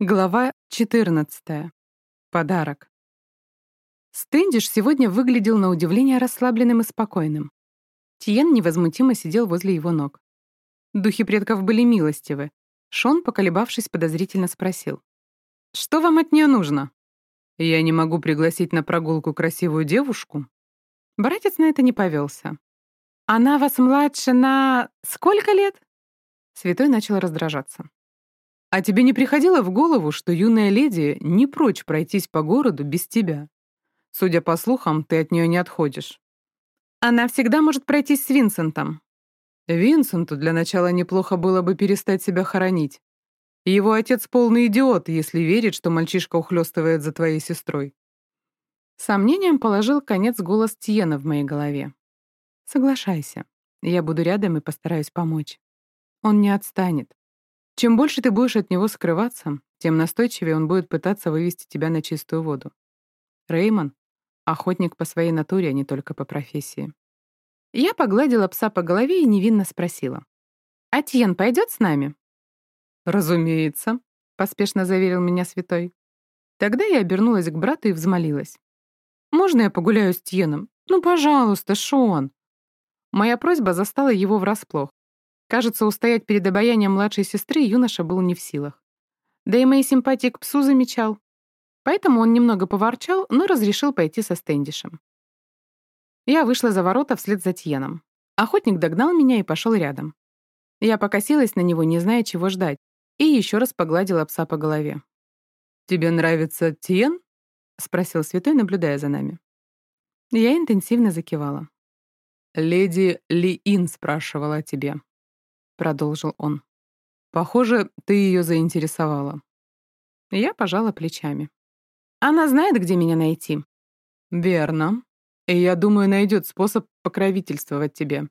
Глава 14. Подарок. Стэндиш сегодня выглядел на удивление расслабленным и спокойным. Тиен невозмутимо сидел возле его ног. Духи предков были милостивы. Шон, поколебавшись, подозрительно спросил. «Что вам от нее нужно?» «Я не могу пригласить на прогулку красивую девушку?» Братец на это не повелся. «Она вас младше на... сколько лет?» Святой начал раздражаться. А тебе не приходило в голову, что юная леди не прочь пройтись по городу без тебя? Судя по слухам, ты от нее не отходишь. Она всегда может пройтись с Винсентом. Винсенту для начала неплохо было бы перестать себя хоронить. Его отец полный идиот, если верит, что мальчишка ухлёстывает за твоей сестрой. Сомнением положил конец голос Тиена в моей голове. Соглашайся. Я буду рядом и постараюсь помочь. Он не отстанет. Чем больше ты будешь от него скрываться, тем настойчивее он будет пытаться вывести тебя на чистую воду. Реймон — охотник по своей натуре, а не только по профессии. Я погладила пса по голове и невинно спросила. «А Тьен пойдет с нами?» «Разумеется», — поспешно заверил меня святой. Тогда я обернулась к брату и взмолилась. «Можно я погуляю с Тьеном? Ну, пожалуйста, Шон!» Моя просьба застала его врасплох. Кажется, устоять перед обаянием младшей сестры юноша был не в силах. Да и мои симпатии к псу замечал. Поэтому он немного поворчал, но разрешил пойти со Стэндишем. Я вышла за ворота вслед за Тьеном. Охотник догнал меня и пошел рядом. Я покосилась на него, не зная, чего ждать, и еще раз погладила пса по голове. «Тебе нравится Тьен?» — спросил святой, наблюдая за нами. Я интенсивно закивала. «Леди Ли Ин спрашивала о тебе», продолжил он. Похоже, ты ее заинтересовала. Я пожала плечами. Она знает, где меня найти. Верно. И я думаю, найдет способ покровительствовать тебе.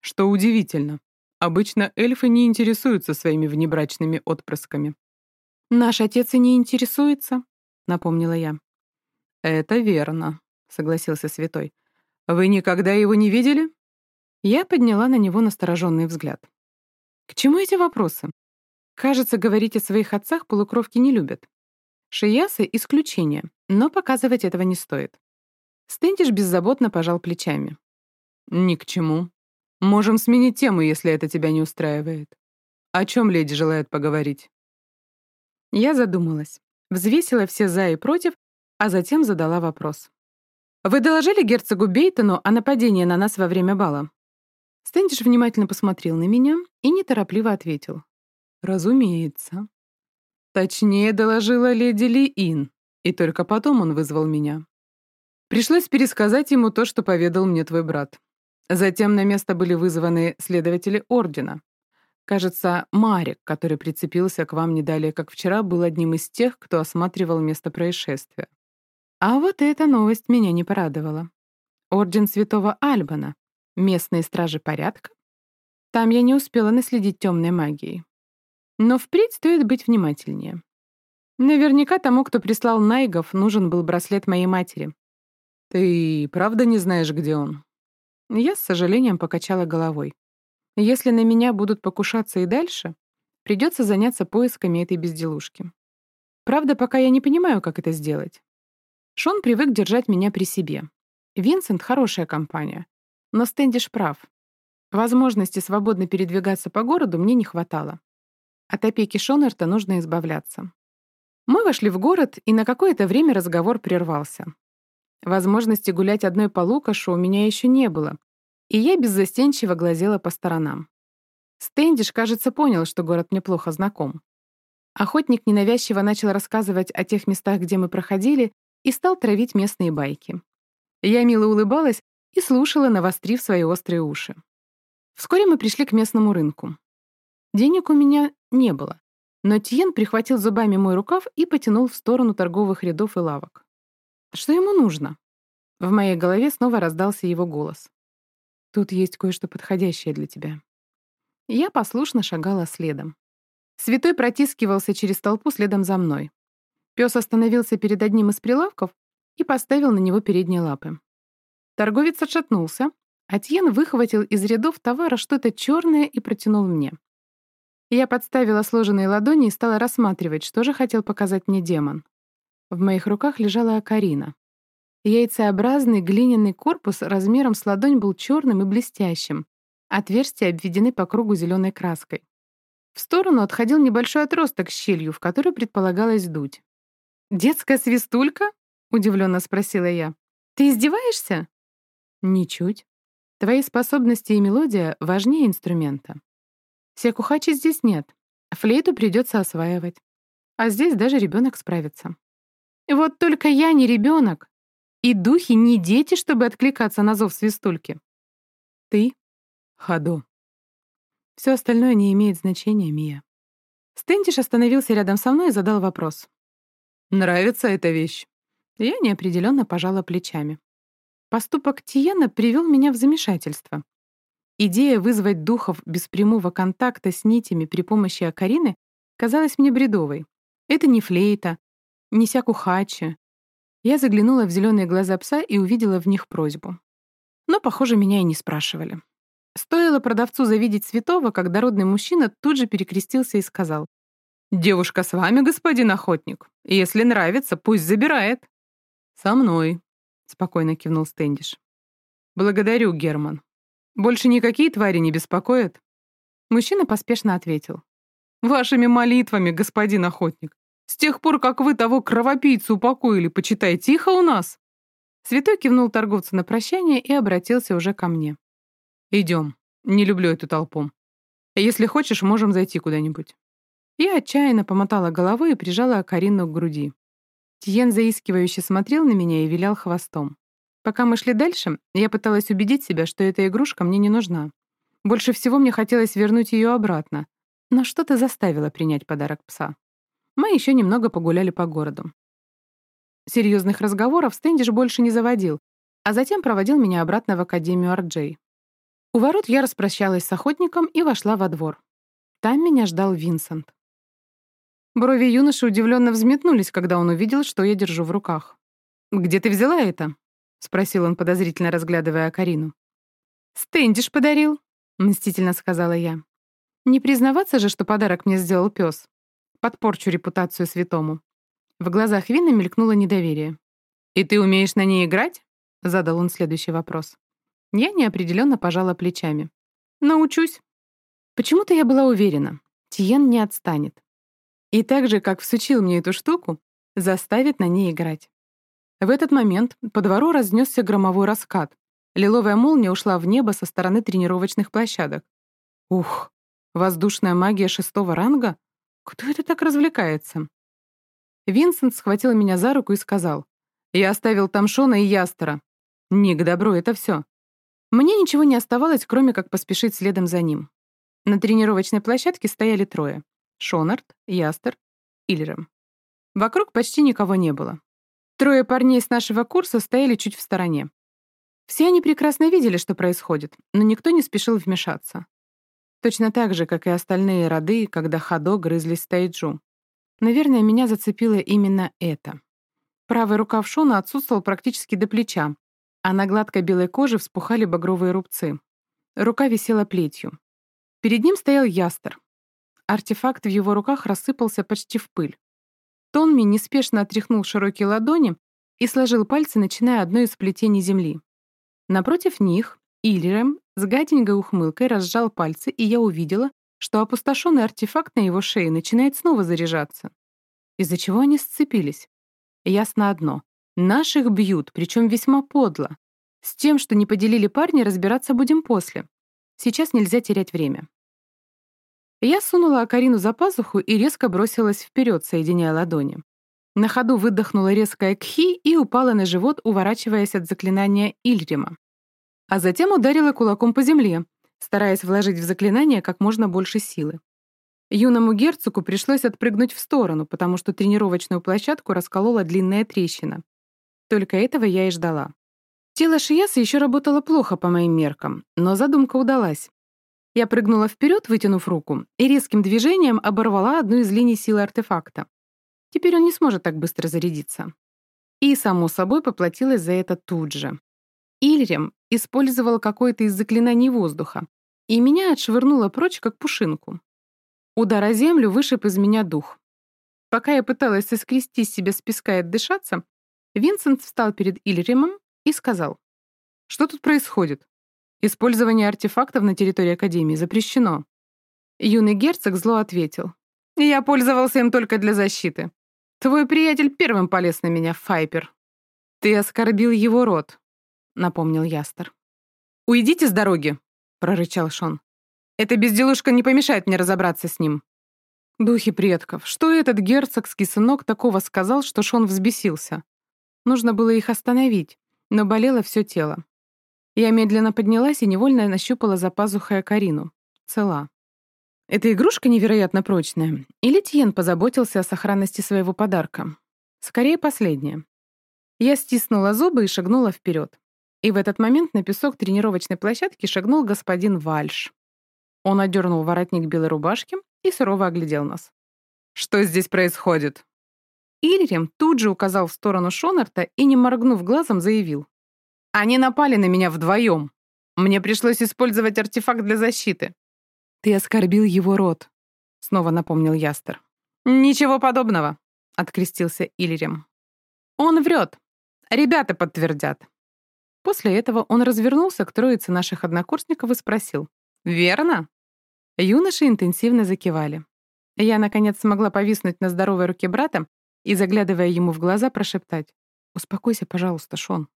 Что удивительно. Обычно эльфы не интересуются своими внебрачными отпрысками. Наш отец и не интересуется, напомнила я. Это верно, согласился святой. Вы никогда его не видели? Я подняла на него настороженный взгляд. К чему эти вопросы? Кажется, говорить о своих отцах полукровки не любят. Шиясы — исключение, но показывать этого не стоит. Стентиш беззаботно пожал плечами. «Ни к чему. Можем сменить тему, если это тебя не устраивает. О чем леди желает поговорить?» Я задумалась, взвесила все «за» и «против», а затем задала вопрос. «Вы доложили герцогу Бейтону о нападении на нас во время бала?» Стэндиш внимательно посмотрел на меня и неторопливо ответил. «Разумеется». Точнее, доложила леди Ли Ин, и только потом он вызвал меня. Пришлось пересказать ему то, что поведал мне твой брат. Затем на место были вызваны следователи Ордена. Кажется, Марик, который прицепился к вам не далее, как вчера, был одним из тех, кто осматривал место происшествия. А вот эта новость меня не порадовала. Орден Святого Альбана, Местные стражи порядка? Там я не успела наследить темной магией. Но впредь стоит быть внимательнее. Наверняка тому, кто прислал Найгов, нужен был браслет моей матери. Ты правда не знаешь, где он? Я с сожалением покачала головой. Если на меня будут покушаться и дальше, придется заняться поисками этой безделушки. Правда, пока я не понимаю, как это сделать. Шон привык держать меня при себе. Винсент — хорошая компания. Но Стэндиш прав. Возможности свободно передвигаться по городу мне не хватало. От опеки Шонерта нужно избавляться. Мы вошли в город, и на какое-то время разговор прервался. Возможности гулять одной по Лукашу у меня еще не было, и я беззастенчиво глазела по сторонам. Стэндиш, кажется, понял, что город мне плохо знаком. Охотник ненавязчиво начал рассказывать о тех местах, где мы проходили, и стал травить местные байки. Я мило улыбалась, и слушала, навострив свои острые уши. Вскоре мы пришли к местному рынку. Денег у меня не было, но Тиен прихватил зубами мой рукав и потянул в сторону торговых рядов и лавок. Что ему нужно? В моей голове снова раздался его голос. «Тут есть кое-что подходящее для тебя». Я послушно шагала следом. Святой протискивался через толпу следом за мной. Пес остановился перед одним из прилавков и поставил на него передние лапы. Торговец отшатнулся, а Тьен выхватил из рядов товара что-то черное и протянул мне. Я подставила сложенные ладони и стала рассматривать, что же хотел показать мне демон. В моих руках лежала акарина. Яйцеобразный глиняный корпус размером с ладонь был черным и блестящим. Отверстия обведены по кругу зеленой краской. В сторону отходил небольшой отросток с щелью, в который предполагалось дуть. «Детская свистулька?» — удивленно спросила я. «Ты издеваешься?» «Ничуть. Твои способности и мелодия важнее инструмента. Секухачи здесь нет. Флейту придется осваивать. А здесь даже ребенок справится. Вот только я не ребенок. И духи не дети, чтобы откликаться на зов свистульки. Ты — Хадо. Все остальное не имеет значения, Мия. Стентиш остановился рядом со мной и задал вопрос. «Нравится эта вещь?» Я неопределенно пожала плечами. Поступок Тиена привел меня в замешательство. Идея вызвать духов без прямого контакта с нитями при помощи акарины казалась мне бредовой. Это не флейта, не сякухачи. Я заглянула в зеленые глаза пса и увидела в них просьбу. Но, похоже, меня и не спрашивали. Стоило продавцу завидеть святого, как дородный мужчина тут же перекрестился и сказал. «Девушка с вами, господин охотник. Если нравится, пусть забирает». «Со мной», — спокойно кивнул Стэндиш. «Благодарю, Герман. Больше никакие твари не беспокоят?» Мужчина поспешно ответил. «Вашими молитвами, господин охотник. С тех пор, как вы того кровопийцу упокоили, почитай, тихо у нас». Святой кивнул торговцу на прощание и обратился уже ко мне. «Идем. Не люблю эту толпу. Если хочешь, можем зайти куда-нибудь». Я отчаянно помотала головой и прижала Карину к груди. Тиен заискивающе смотрел на меня и вилял хвостом. Пока мы шли дальше, я пыталась убедить себя, что эта игрушка мне не нужна. Больше всего мне хотелось вернуть ее обратно, но что-то заставило принять подарок пса. Мы еще немного погуляли по городу. Серьезных разговоров Стэндиш больше не заводил, а затем проводил меня обратно в Академию Арджей. У ворот я распрощалась с охотником и вошла во двор. Там меня ждал Винсент. Брови юноши удивленно взметнулись, когда он увидел, что я держу в руках. «Где ты взяла это?» — спросил он, подозрительно разглядывая Карину. «Стэндиш подарил», — мстительно сказала я. «Не признаваться же, что подарок мне сделал пес. Подпорчу репутацию святому». В глазах Вина мелькнуло недоверие. «И ты умеешь на ней играть?» — задал он следующий вопрос. Я неопределенно пожала плечами. «Научусь». Почему-то я была уверена, Тиен не отстанет. И так же, как всучил мне эту штуку, заставит на ней играть. В этот момент по двору разнесся громовой раскат. Лиловая молния ушла в небо со стороны тренировочных площадок. Ух, воздушная магия шестого ранга? Кто это так развлекается? Винсент схватил меня за руку и сказал. «Я оставил там Шона и Ястера. Не к добру это все. Мне ничего не оставалось, кроме как поспешить следом за ним. На тренировочной площадке стояли трое. Шонард, Ястер, Иллерем. Вокруг почти никого не было. Трое парней с нашего курса стояли чуть в стороне. Все они прекрасно видели, что происходит, но никто не спешил вмешаться. Точно так же, как и остальные роды, когда Хадо грызлись Тайджу. Наверное, меня зацепило именно это. Правый рукав Шона отсутствовал практически до плеча, а на гладкой белой коже вспухали багровые рубцы. Рука висела плетью. Перед ним стоял ястер. Артефакт в его руках рассыпался почти в пыль. Тонми неспешно отряхнул широкие ладони и сложил пальцы, начиная одно из плетений земли. Напротив них Иллерем с гаденькой ухмылкой разжал пальцы, и я увидела, что опустошенный артефакт на его шее начинает снова заряжаться. Из-за чего они сцепились? Ясно одно. Наших бьют, причем весьма подло. С тем, что не поделили парни, разбираться будем после. Сейчас нельзя терять время. Я сунула Акарину за пазуху и резко бросилась вперед, соединяя ладони. На ходу выдохнула резкое кхи и упала на живот, уворачиваясь от заклинания Ильрима. А затем ударила кулаком по земле, стараясь вложить в заклинание как можно больше силы. Юному герцогу пришлось отпрыгнуть в сторону, потому что тренировочную площадку расколола длинная трещина. Только этого я и ждала. Тело Шияса еще работало плохо по моим меркам, но задумка удалась. Я прыгнула вперед, вытянув руку, и резким движением оборвала одну из линий силы артефакта. Теперь он не сможет так быстро зарядиться. И, само собой, поплатилась за это тут же. Ильрем использовал какое-то из заклинаний воздуха, и меня отшвырнуло прочь, как пушинку. Удар о землю вышиб из меня дух. Пока я пыталась соскрести себе с песка и отдышаться, Винсент встал перед Ильримом и сказал, «Что тут происходит? Использование артефактов на территории Академии запрещено». Юный герцог зло ответил, «Я пользовался им только для защиты. Твой приятель первым полез на меня, Файпер». «Ты оскорбил его род», — напомнил Ястер. «Уйдите с дороги», — прорычал Шон. «Эта безделушка не помешает мне разобраться с ним». Духи предков, что этот герцогский сынок такого сказал, что Шон взбесился? Нужно было их остановить, но болело все тело. Я медленно поднялась и невольно нащупала за пазухой Карину. Цела. Эта игрушка невероятно прочная. Или Тиен позаботился о сохранности своего подарка? Скорее, последнее. Я стиснула зубы и шагнула вперед. И в этот момент на песок тренировочной площадки шагнул господин Вальш. Он одернул воротник белой рубашки и сурово оглядел нас. «Что здесь происходит?» Ильрим тут же указал в сторону Шонарта и, не моргнув глазом, заявил. «Они напали на меня вдвоем. Мне пришлось использовать артефакт для защиты». «Ты оскорбил его род», — снова напомнил Ястер. «Ничего подобного», — открестился Ильрим. «Он врет. Ребята подтвердят». После этого он развернулся к троице наших однокурсников и спросил. «Верно?» Юноши интенсивно закивали. Я, наконец, смогла повиснуть на здоровой руке брата и, заглядывая ему в глаза, прошептать. «Успокойся, пожалуйста, Шон».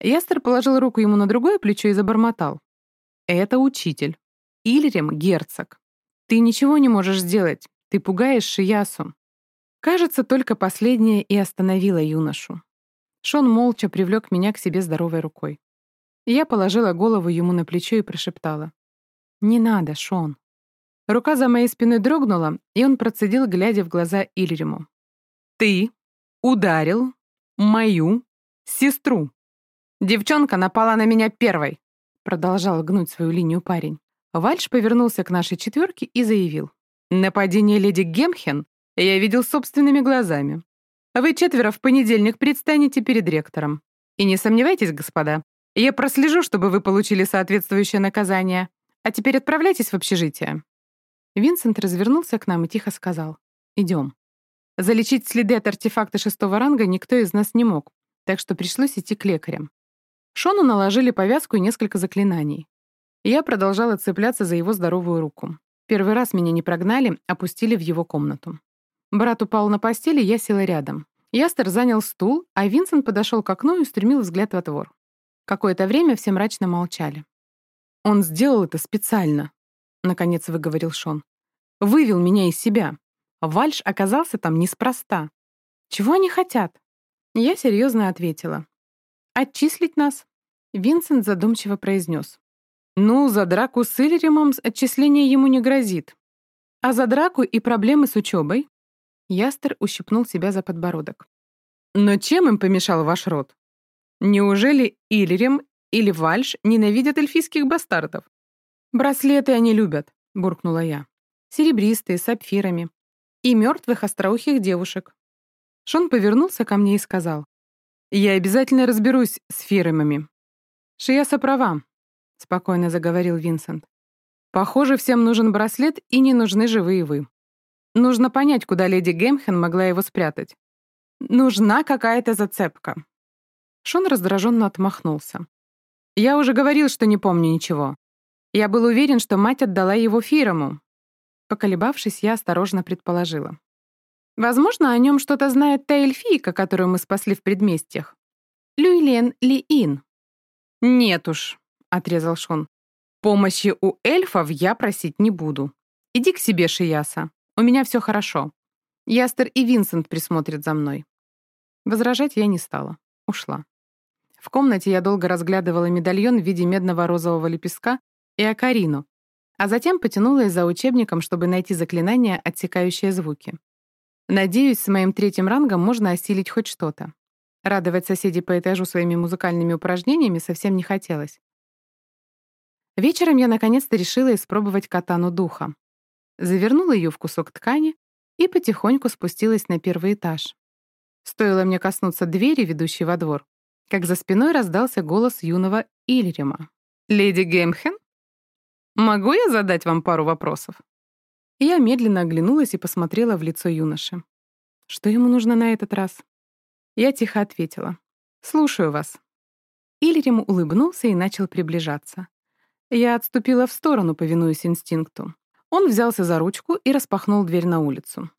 Ястер положил руку ему на другое плечо и забормотал. «Это учитель. Ильрим — герцог. Ты ничего не можешь сделать. Ты пугаешь Шиясу». Кажется, только последнее и остановило юношу. Шон молча привлек меня к себе здоровой рукой. Я положила голову ему на плечо и прошептала. «Не надо, Шон». Рука за моей спиной дрогнула, и он процедил, глядя в глаза Ильриму. «Ты ударил мою сестру. Девчонка напала на меня первой», продолжал гнуть свою линию парень. Вальш повернулся к нашей четверке и заявил. «Нападение леди Гемхен я видел собственными глазами. Вы четверо в понедельник предстанете перед ректором. И не сомневайтесь, господа, я прослежу, чтобы вы получили соответствующее наказание. А теперь отправляйтесь в общежитие». Винсент развернулся к нам и тихо сказал. «Идем». Залечить следы от артефакта шестого ранга никто из нас не мог, так что пришлось идти к лекарям. Шону наложили повязку и несколько заклинаний. Я продолжала цепляться за его здоровую руку. Первый раз меня не прогнали, опустили в его комнату. Брат упал на постели, я села рядом. Ястер занял стул, а Винсент подошел к окну и устремил взгляд во двор. Какое-то время все мрачно молчали. «Он сделал это специально», — наконец выговорил Шон. «Вывел меня из себя. Вальш оказался там неспроста. Чего они хотят? Я серьезно ответила. Отчислить нас? Винсент задумчиво произнес. Ну, за драку с Иллеримом отчисление ему не грозит. А за драку и проблемы с учебой? Ястер ущипнул себя за подбородок. Но чем им помешал ваш род? Неужели Иллерим или Вальш ненавидят эльфийских бастардов? Браслеты они любят, буркнула я. Серебристые, с сапфирами и мертвых остроухих девушек. Шон повернулся ко мне и сказал, «Я обязательно разберусь с фирмами». «Шияса права», — спокойно заговорил Винсент. «Похоже, всем нужен браслет, и не нужны живые вы. Нужно понять, куда леди Гемхен могла его спрятать. Нужна какая-то зацепка». Шон раздраженно отмахнулся. «Я уже говорил, что не помню ничего. Я был уверен, что мать отдала его Фирому, Поколебавшись, я осторожно предположила. Возможно, о нем что-то знает та эльфийка, которую мы спасли в предместьях. Люйлен Ли-Ин. «Нет уж», — отрезал Шон. «Помощи у эльфов я просить не буду. Иди к себе, Шияса. У меня все хорошо. Ястер и Винсент присмотрят за мной». Возражать я не стала. Ушла. В комнате я долго разглядывала медальон в виде медного розового лепестка и акарину, а затем потянулась за учебником, чтобы найти заклинание, отсекающее звуки. Надеюсь, с моим третьим рангом можно осилить хоть что-то. Радовать соседей по этажу своими музыкальными упражнениями совсем не хотелось. Вечером я наконец-то решила испробовать катану духа. Завернула ее в кусок ткани и потихоньку спустилась на первый этаж. Стоило мне коснуться двери, ведущей во двор, как за спиной раздался голос юного Ильрима. «Леди Геймхен?» Могу я задать вам пару вопросов?» Я медленно оглянулась и посмотрела в лицо юноши. Что ему нужно на этот раз? Я тихо ответила. «Слушаю вас». Ильрим улыбнулся и начал приближаться. Я отступила в сторону, повинуясь инстинкту. Он взялся за ручку и распахнул дверь на улицу.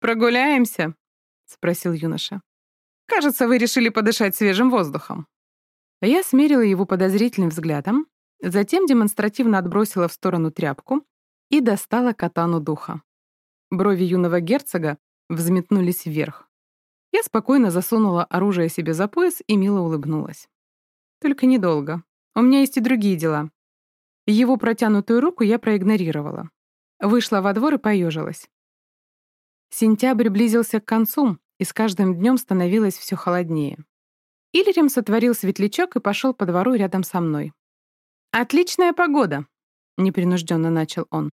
«Прогуляемся?» — спросил юноша. «Кажется, вы решили подышать свежим воздухом». Я смерила его подозрительным взглядом, затем демонстративно отбросила в сторону тряпку и достала катану духа. Брови юного герцога взметнулись вверх. Я спокойно засунула оружие себе за пояс и мило улыбнулась. Только недолго. У меня есть и другие дела. Его протянутую руку я проигнорировала. Вышла во двор и поежилась. Сентябрь близился к концу, и с каждым днем становилось все холоднее. Иллирем сотворил светлячок и пошел по двору рядом со мной. «Отличная погода», — непринужденно начал он.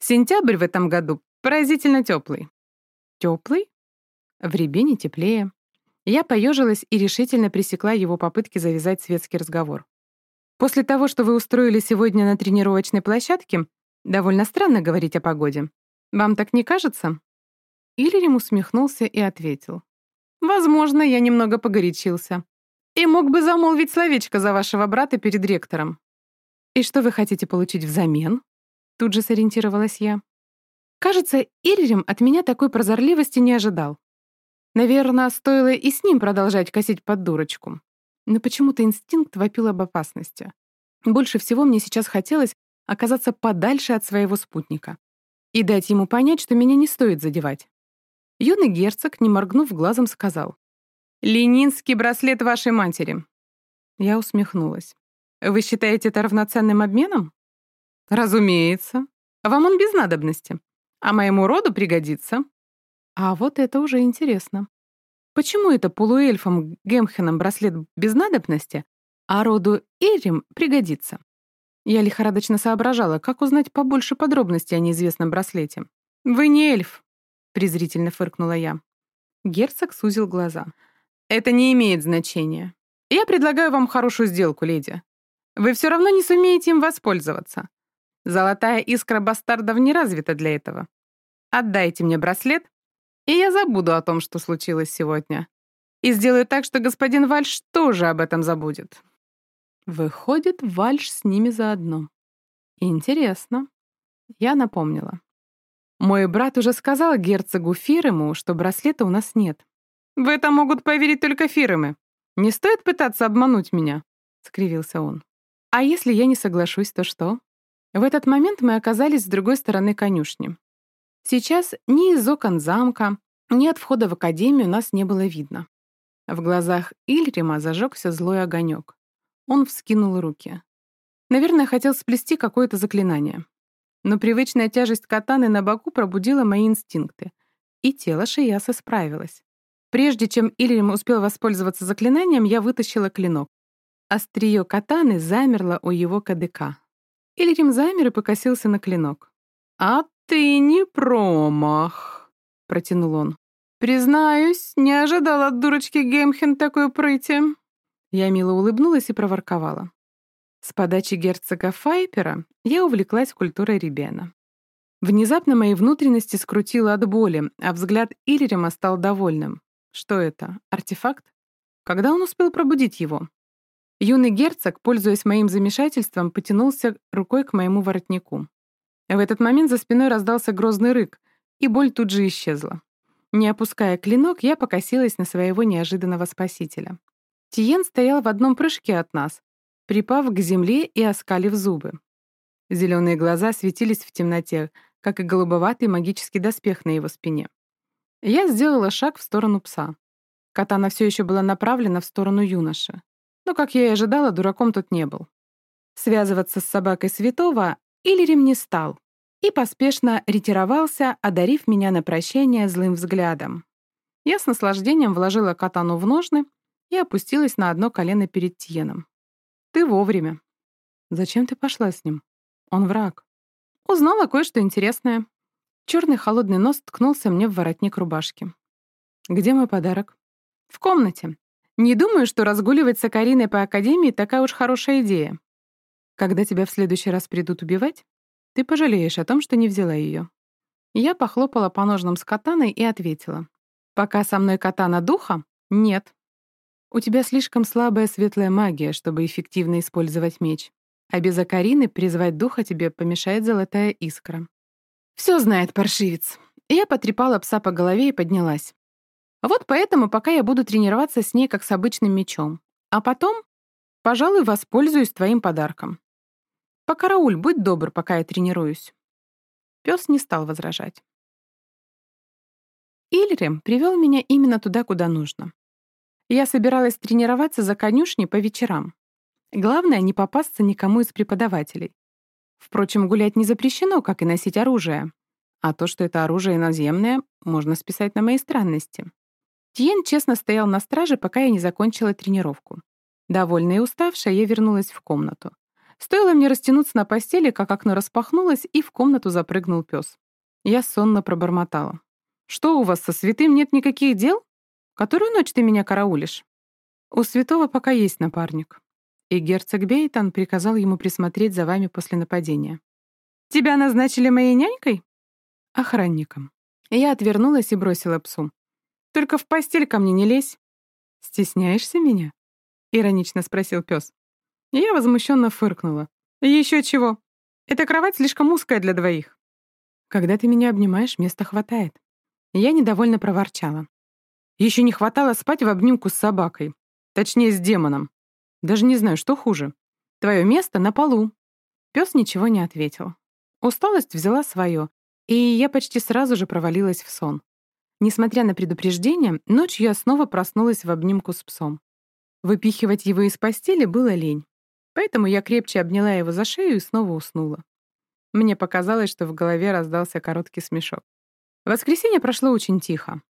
«Сентябрь в этом году поразительно теплый». «Теплый?» В Рябине теплее. Я поежилась и решительно пресекла его попытки завязать светский разговор. «После того, что вы устроили сегодня на тренировочной площадке, довольно странно говорить о погоде. Вам так не кажется?» Иллирим усмехнулся и ответил. «Возможно, я немного погорячился. И мог бы замолвить словечко за вашего брата перед ректором. «И что вы хотите получить взамен?» Тут же сориентировалась я. Кажется, Иррим от меня такой прозорливости не ожидал. Наверное, стоило и с ним продолжать косить под дурочку. Но почему-то инстинкт вопил об опасности. Больше всего мне сейчас хотелось оказаться подальше от своего спутника и дать ему понять, что меня не стоит задевать. Юный герцог, не моргнув глазом, сказал. «Ленинский браслет вашей матери». Я усмехнулась. Вы считаете это равноценным обменом? Разумеется. Вам он без надобности. А моему роду пригодится. А вот это уже интересно. Почему это полуэльфам Гемхенам браслет без надобности, а роду Эрим пригодится? Я лихорадочно соображала, как узнать побольше подробностей о неизвестном браслете. «Вы не эльф», — презрительно фыркнула я. Герцог сузил глаза. «Это не имеет значения. Я предлагаю вам хорошую сделку, леди. Вы все равно не сумеете им воспользоваться. Золотая искра бастардов не развита для этого. Отдайте мне браслет, и я забуду о том, что случилось сегодня. И сделаю так, что господин Вальш тоже об этом забудет. Выходит, Вальш с ними заодно. Интересно. Я напомнила. Мой брат уже сказал герцогу Фирему, что браслета у нас нет. В это могут поверить только Фирымы. Не стоит пытаться обмануть меня, — скривился он. А если я не соглашусь, то что? В этот момент мы оказались с другой стороны конюшни. Сейчас ни из окон замка, ни от входа в академию нас не было видно. В глазах Ильрима зажегся злой огонек. Он вскинул руки. Наверное, хотел сплести какое-то заклинание. Но привычная тяжесть катаны на боку пробудила мои инстинкты, и тело Шияса справилось. Прежде чем Ильрим успел воспользоваться заклинанием, я вытащила клинок. Острие катаны замерло у его кадыка. Ильрим замер и покосился на клинок. «А ты не промах», — протянул он. «Признаюсь, не ожидал от дурочки Гемхен такой прыти». Я мило улыбнулась и проворковала. С подачи герцога Файпера я увлеклась культурой Ребена. Внезапно мои внутренности скрутило от боли, а взгляд Иллирима стал довольным. Что это? Артефакт? Когда он успел пробудить его? Юный герцог, пользуясь моим замешательством, потянулся рукой к моему воротнику. В этот момент за спиной раздался грозный рык, и боль тут же исчезла. Не опуская клинок, я покосилась на своего неожиданного спасителя. Тиен стоял в одном прыжке от нас, припав к земле и оскалив зубы. Зеленые глаза светились в темноте, как и голубоватый магический доспех на его спине. Я сделала шаг в сторону пса. Катана все еще была направлена в сторону юноши. Но, как я и ожидала, дураком тут не был. Связываться с собакой святого Иллирим не стал и поспешно ретировался, одарив меня на прощение злым взглядом. Я с наслаждением вложила катану в ножны и опустилась на одно колено перед Тьеном. «Ты вовремя». «Зачем ты пошла с ним? Он враг». Узнала кое-что интересное. Черный холодный нос ткнулся мне в воротник рубашки. «Где мой подарок?» «В комнате. Не думаю, что разгуливать с Акариной по Академии такая уж хорошая идея. Когда тебя в следующий раз придут убивать, ты пожалеешь о том, что не взяла ее. Я похлопала по ножным с катаной и ответила. «Пока со мной катана духа? Нет. У тебя слишком слабая светлая магия, чтобы эффективно использовать меч. А без Акарины призвать духа тебе помешает золотая искра». Все знает паршивец. Я потрепала пса по голове и поднялась. Вот поэтому пока я буду тренироваться с ней как с обычным мечом. А потом, пожалуй, воспользуюсь твоим подарком. Покарауль, будь добр, пока я тренируюсь. Пес не стал возражать. Ильрем привел меня именно туда, куда нужно. Я собиралась тренироваться за конюшней по вечерам. Главное — не попасться никому из преподавателей. Впрочем, гулять не запрещено, как и носить оружие. А то, что это оружие наземное, можно списать на мои странности. Тиен честно стоял на страже, пока я не закончила тренировку. Довольная и уставшая, я вернулась в комнату. Стоило мне растянуться на постели, как окно распахнулось, и в комнату запрыгнул пес. Я сонно пробормотала. «Что у вас со святым нет никаких дел? Которую ночь ты меня караулишь?» «У святого пока есть напарник». И герцог Бейтон приказал ему присмотреть за вами после нападения. «Тебя назначили моей нянькой?» «Охранником». Я отвернулась и бросила псу. Только в постель ко мне не лезь. Стесняешься меня? Иронично спросил пес. Я возмущенно фыркнула. Еще чего? Эта кровать слишком узкая для двоих. Когда ты меня обнимаешь, места хватает. Я недовольно проворчала. Еще не хватало спать в обнимку с собакой. Точнее, с демоном. Даже не знаю, что хуже. Твое место на полу. Пес ничего не ответил. Усталость взяла свое, и я почти сразу же провалилась в сон. Несмотря на предупреждение, ночью я снова проснулась в обнимку с псом. Выпихивать его из постели было лень. Поэтому я крепче обняла его за шею и снова уснула. Мне показалось, что в голове раздался короткий смешок. Воскресенье прошло очень тихо.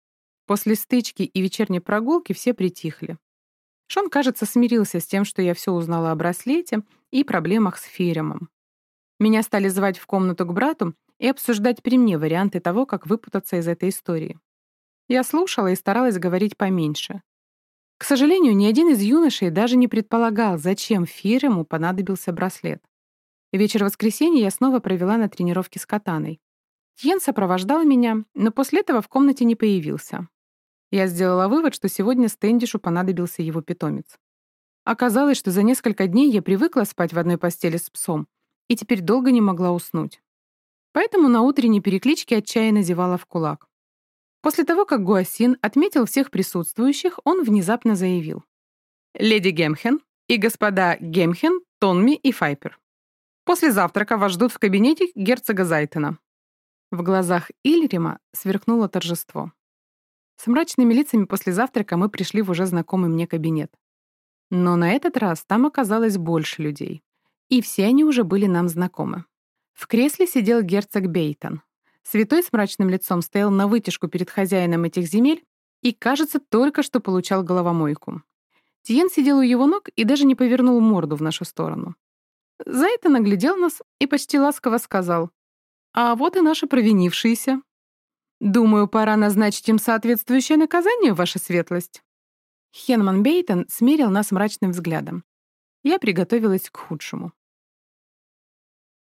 После стычки и вечерней прогулки все притихли. Шон, кажется, смирился с тем, что я все узнала о браслете и проблемах с Феремом. Меня стали звать в комнату к брату и обсуждать при мне варианты того, как выпутаться из этой истории. Я слушала и старалась говорить поменьше. К сожалению, ни один из юношей даже не предполагал, зачем Фирему понадобился браслет. Вечер воскресенья я снова провела на тренировке с катаной. Тьен сопровождал меня, но после этого в комнате не появился. Я сделала вывод, что сегодня Стэндишу понадобился его питомец. Оказалось, что за несколько дней я привыкла спать в одной постели с псом и теперь долго не могла уснуть. Поэтому на утренней перекличке отчаянно зевала в кулак. После того, как Гуасин отметил всех присутствующих, он внезапно заявил. «Леди Гемхен и господа Гемхен, Тонми и Файпер. После завтрака вас ждут в кабинете герцога Зайтена». В глазах Ильрима сверкнуло торжество. С мрачными лицами после завтрака мы пришли в уже знакомый мне кабинет. Но на этот раз там оказалось больше людей. И все они уже были нам знакомы. В кресле сидел герцог Бейтон, Святой с мрачным лицом стоял на вытяжку перед хозяином этих земель и, кажется, только что получал головомойку. Тиен сидел у его ног и даже не повернул морду в нашу сторону. За это наглядел нас и почти ласково сказал, «А вот и наши провинившиеся. Думаю, пора назначить им соответствующее наказание, ваша светлость». Хенман Бейтон смерил нас мрачным взглядом. Я приготовилась к худшему.